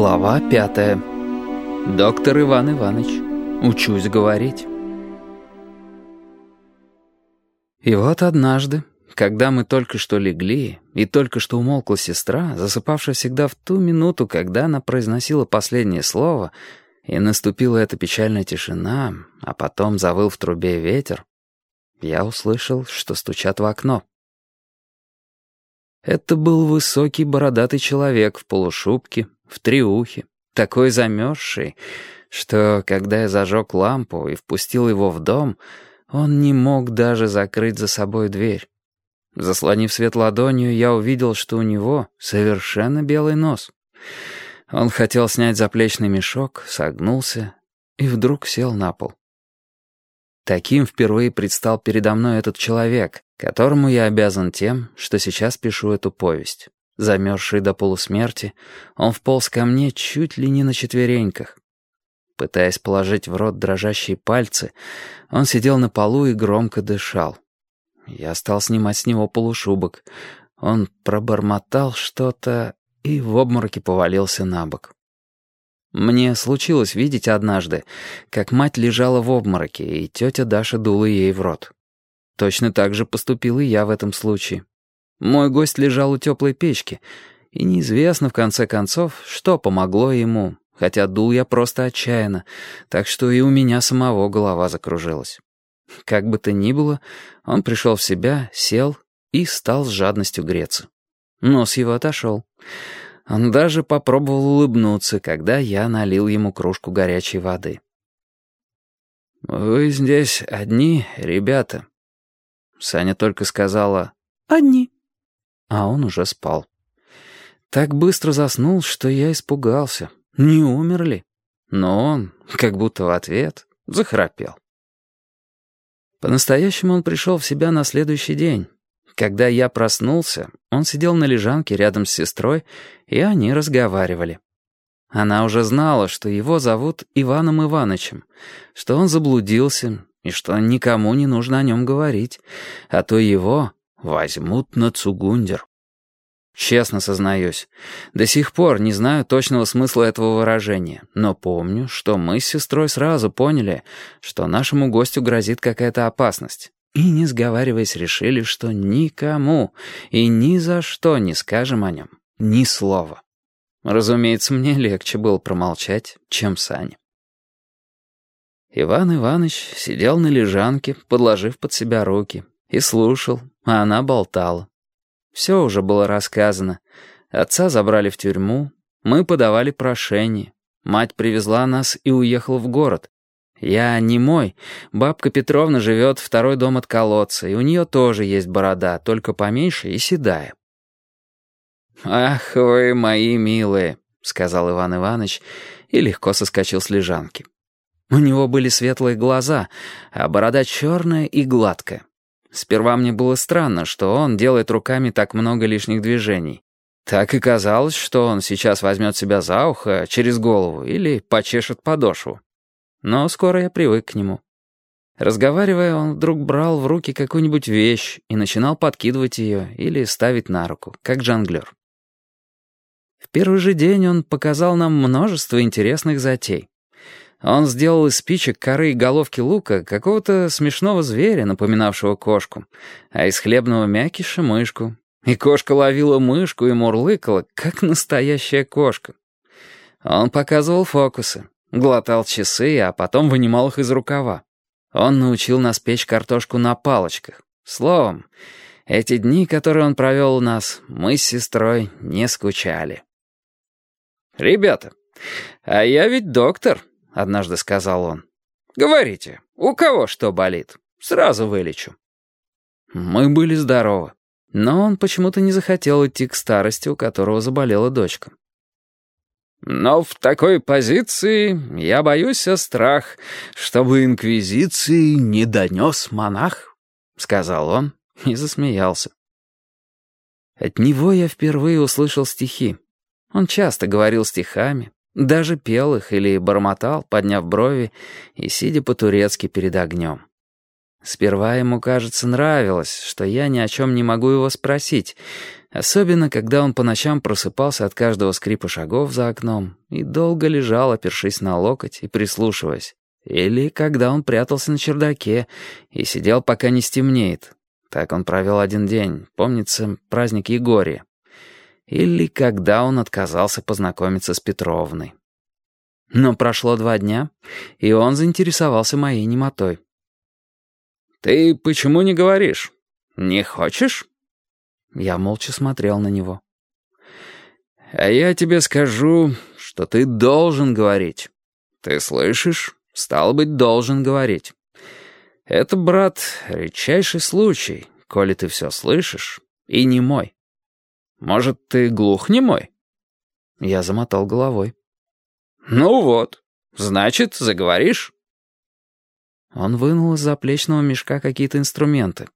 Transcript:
Глава пятая. Доктор Иван Иванович. Учусь говорить. И вот однажды, когда мы только что легли, и только что умолкла сестра, засыпавшая всегда в ту минуту, когда она произносила последнее слово, и наступила эта печальная тишина, а потом завыл в трубе ветер, я услышал, что стучат в окно. Это был высокий бородатый человек в полушубке, в триухе, такой замерзший, что, когда я зажег лампу и впустил его в дом, он не мог даже закрыть за собой дверь. Заслонив свет ладонью, я увидел, что у него совершенно белый нос. Он хотел снять заплечный мешок, согнулся и вдруг сел на пол. Таким впервые предстал передо мной этот человек, которому я обязан тем, что сейчас пишу эту повесть. Замерзший до полусмерти, он вполз ко мне чуть ли не на четвереньках. Пытаясь положить в рот дрожащие пальцы, он сидел на полу и громко дышал. Я стал снимать с него полушубок. Он пробормотал что-то и в обмороке повалился на бок. Мне случилось видеть однажды, как мать лежала в обмороке, и тетя Даша дула ей в рот. Точно так же поступил и я в этом случае. Мой гость лежал у теплой печки, и неизвестно, в конце концов, что помогло ему, хотя дул я просто отчаянно, так что и у меня самого голова закружилась. Как бы то ни было, он пришел в себя, сел и стал с жадностью греться. Нос его отошел. Он даже попробовал улыбнуться, когда я налил ему кружку горячей воды. «Вы здесь одни, ребята?» Саня только сказала «одни», а он уже спал. Так быстро заснул, что я испугался. Не умер ли? Но он, как будто в ответ, захрапел. По-настоящему он пришел в себя на следующий день. Когда я проснулся, он сидел на лежанке рядом с сестрой, и они разговаривали. Она уже знала, что его зовут Иваном Ивановичем, что он заблудился и что никому не нужно о нем говорить, а то его возьмут на цугундер. Честно сознаюсь, до сих пор не знаю точного смысла этого выражения, но помню, что мы с сестрой сразу поняли, что нашему гостю грозит какая-то опасность. И, не сговариваясь, решили, что никому и ни за что не скажем о нем ни слова. Разумеется, мне легче было промолчать, чем Сане. Иван Иванович сидел на лежанке, подложив под себя руки, и слушал, а она болтала. Все уже было рассказано. Отца забрали в тюрьму, мы подавали прошение. Мать привезла нас и уехала в город, «Я не мой. Бабка Петровна живет второй дом от колодца, и у нее тоже есть борода, только поменьше и седая». «Ах вы мои милые», — сказал Иван Иванович и легко соскочил с лежанки. У него были светлые глаза, а борода черная и гладкая. Сперва мне было странно, что он делает руками так много лишних движений. Так и казалось, что он сейчас возьмет себя за ухо, через голову или почешет подошву. Но скоро я привык к нему. Разговаривая, он вдруг брал в руки какую-нибудь вещь и начинал подкидывать ее или ставить на руку, как жонглер. В первый же день он показал нам множество интересных затей. Он сделал из спичек коры и головки лука какого-то смешного зверя, напоминавшего кошку, а из хлебного мякиша — мышку. И кошка ловила мышку и мурлыкала, как настоящая кошка. Он показывал фокусы. Глотал часы, а потом вынимал их из рукава. Он научил нас печь картошку на палочках. Словом, эти дни, которые он провел у нас, мы с сестрой не скучали. «Ребята, а я ведь доктор», — однажды сказал он. «Говорите, у кого что болит? Сразу вылечу». Мы были здоровы, но он почему-то не захотел идти к старости, у которого заболела дочка. Но в такой позиции я боюсь о страх, чтобы инквизиции не донес монах, — сказал он и засмеялся. От него я впервые услышал стихи. Он часто говорил стихами, даже пел их или бормотал, подняв брови и сидя по-турецки перед огнем. Сперва ему, кажется, нравилось, что я ни о чем не могу его спросить, Особенно, когда он по ночам просыпался от каждого скрипа шагов за окном и долго лежал, опершись на локоть и прислушиваясь. Или когда он прятался на чердаке и сидел, пока не стемнеет. Так он провел один день, помнится, праздник Егория. Или когда он отказался познакомиться с Петровной. Но прошло два дня, и он заинтересовался моей немотой. «Ты почему не говоришь? Не хочешь?» Я молча смотрел на него. «А я тебе скажу, что ты должен говорить. Ты слышишь? Стал быть, должен говорить. Это, брат, редчайший случай, коли ты все слышишь, и не мой. Может, ты глух не мой?» Я замотал головой. «Ну вот, значит, заговоришь?» Он вынул из заплечного мешка какие-то инструменты.